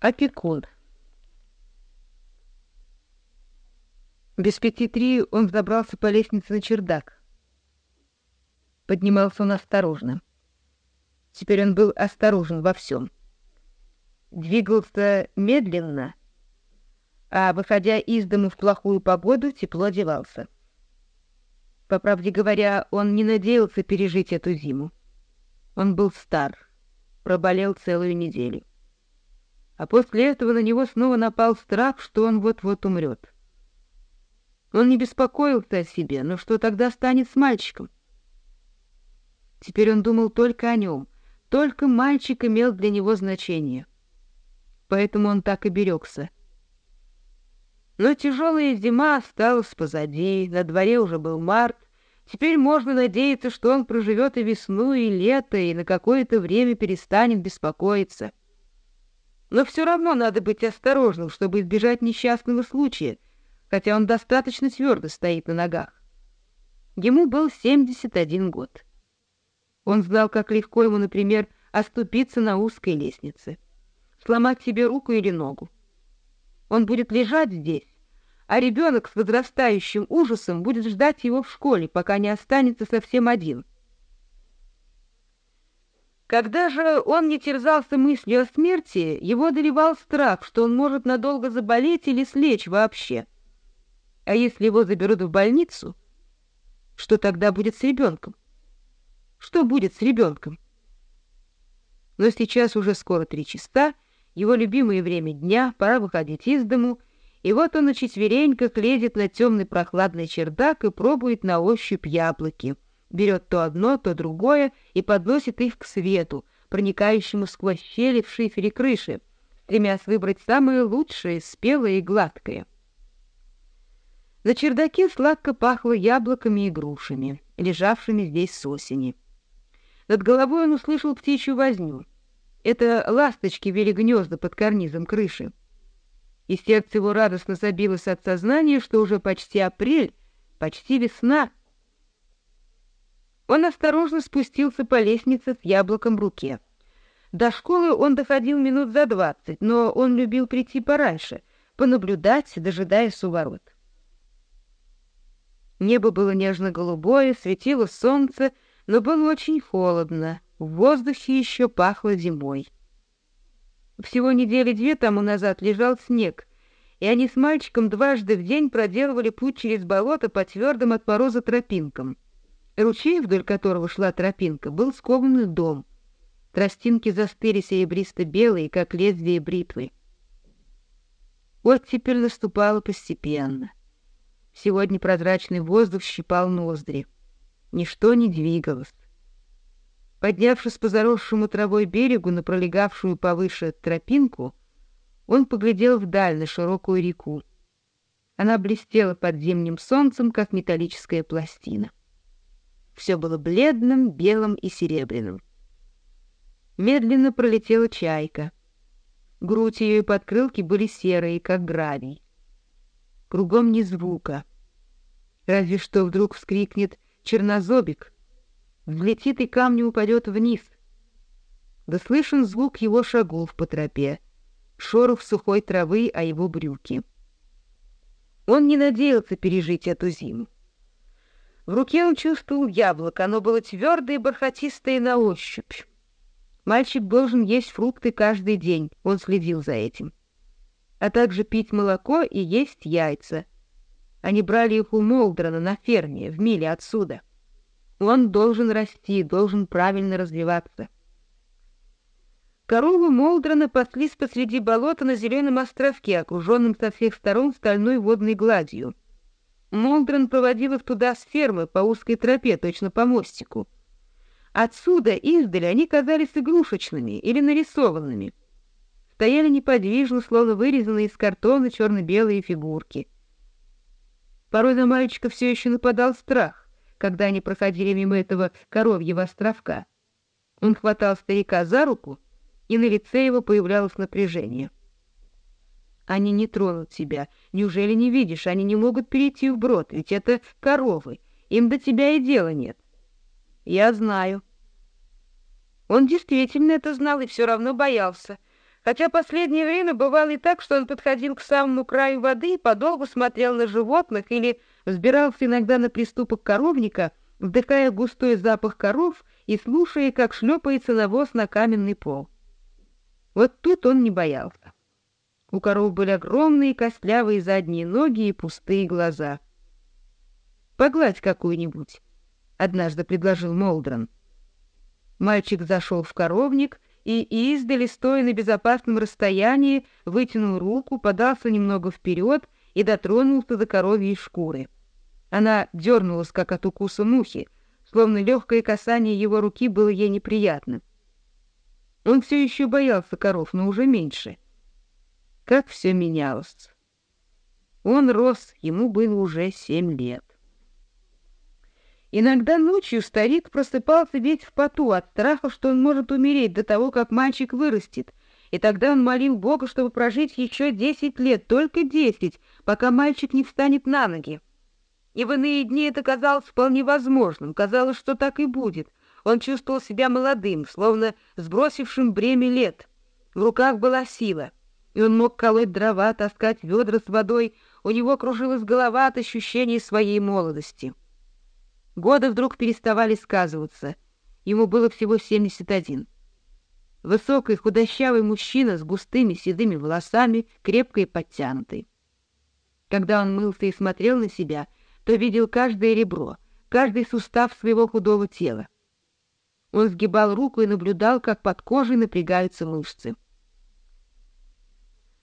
опекун. Без пяти три он взобрался по лестнице на чердак. Поднимался он осторожно. Теперь он был осторожен во всем. Двигался медленно, а, выходя из дома в плохую погоду, тепло одевался. По правде говоря, он не надеялся пережить эту зиму. Он был стар, проболел целую неделю а после этого на него снова напал страх, что он вот-вот умрет. Он не беспокоился о себе, но что тогда станет с мальчиком? Теперь он думал только о нем, только мальчик имел для него значение. Поэтому он так и берегся. Но тяжелая зима осталась позади, на дворе уже был март. Теперь можно надеяться, что он проживет и весну, и лето, и на какое-то время перестанет беспокоиться. — но все равно надо быть осторожным, чтобы избежать несчастного случая, хотя он достаточно твердо стоит на ногах. Ему был 71 год. Он знал, как легко ему, например, оступиться на узкой лестнице, сломать себе руку или ногу. Он будет лежать здесь, а ребенок с возрастающим ужасом будет ждать его в школе, пока не останется совсем один, когда же он не терзался мыслью о смерти, его доливал страх, что он может надолго заболеть или слечь вообще. А если его заберут в больницу, что тогда будет с ребенком? Что будет с ребенком? Но сейчас уже скоро три часа, его любимое время дня, пора выходить из дому, и вот он на четвереньках лезет на темный прохладный чердак и пробует на ощупь яблоки — берет то одно, то другое и подносит их к свету, проникающему сквозь щели в шифере крыши, стремясь выбрать самые лучшие, спелые и гладкие. На чердаке сладко пахло яблоками и грушами, лежавшими здесь с осени. Над головой он услышал птичью возню. Это ласточки вели гнезда под карнизом крыши. И сердце его радостно забилось от сознания, что уже почти апрель, почти весна — он осторожно спустился по лестнице с яблоком в руке. До школы он доходил минут за двадцать, но он любил прийти пораньше, понаблюдать, дожидаясь у ворот. Небо было нежно-голубое, светило солнце, но было очень холодно. В воздухе еще пахло зимой. Всего недели две тому назад лежал снег, и они с мальчиком дважды в день проделывали путь через болото по твердым от мороза тропинкам — Ручей, вдоль которого шла тропинка, был скован дом. Тростинки застыли серебристо-белые, как лезвие бритвы. Вот теперь наступало постепенно. Сегодня прозрачный воздух щипал ноздри. Ничто не двигалось. Поднявшись по заросшему травой берегу на пролегавшую повыше тропинку, он поглядел вдаль на широкую реку. Она блестела под зимним солнцем, как металлическая пластина. Все было бледным, белым и серебряным. Медленно пролетела чайка. Грудь ее и подкрылки были серые, как гравий. Кругом ни звука. Разве что вдруг вскрикнет чернозобик. Влетит и камнем упадет вниз. Да слышен звук его шагов по тропе, шорох сухой травы о его брюки. Он не надеялся пережить эту зиму. В руке он чувствовал яблоко, оно было твердое и бархатистое на ощупь. Мальчик должен есть фрукты каждый день, он следил за этим. А также пить молоко и есть яйца. Они брали их у Молдрана на ферме, в миле отсюда. Он должен расти, должен правильно развиваться. Корову Молдрана паслись посреди болота на зеленом островке, окруженном со всех сторон стальной водной гладью — Молдрен проводил их туда с фермы по узкой тропе, точно по мостику. Отсюда издали они казались игрушечными или нарисованными. Стояли неподвижно, словно вырезанные из картона черно-белые фигурки. Порой на мальчика все еще нападал страх, когда они проходили мимо этого коровьего островка. Он хватал старика за руку, и на лице его появлялось напряжение. — они не тронут тебя. Неужели не видишь, они не могут перейти в брод, ведь это коровы. Им до тебя и дела нет. Я знаю. Он действительно это знал и все равно боялся. Хотя последнее время бывало и так, что он подходил к самому краю воды и подолгу смотрел на животных или взбирался иногда на приступок коровника, вдыхая густой запах коров и слушая, как шлепается навоз на каменный пол. Вот тут он не боялся. У коров были огромные костлявые задние ноги и пустые глаза. «Погладь какую-нибудь», — однажды предложил Молдран. Мальчик зашел в коровник и издали, стоя на безопасном расстоянии, вытянул руку, подался немного вперед и дотронулся до коровьей шкуры. Она дернулась, как от укуса мухи, словно легкое касание его руки было ей неприятно. Он все еще боялся коров, но уже меньше. Как все менялось. Он рос, ему было уже семь лет. Иногда ночью старик просыпался ведь в поту от страха, что он может умереть до того, как мальчик вырастет. И тогда он молил Бога, чтобы прожить еще десять лет, только десять, пока мальчик не встанет на ноги. И в иные дни это казалось вполне возможным, казалось, что так и будет. Он чувствовал себя молодым, словно сбросившим бремя лет. В руках была сила — и он мог колоть дрова, таскать ведра с водой. У него кружилась голова от ощущений своей молодости. Годы вдруг переставали сказываться. Ему было всего 71. Высокий худощавый мужчина с густыми седыми волосами, крепко и подтянутый. Когда он мылся и смотрел на себя, то видел каждое ребро, каждый сустав своего худого тела. Он сгибал руку и наблюдал, как под кожей напрягаются мышцы.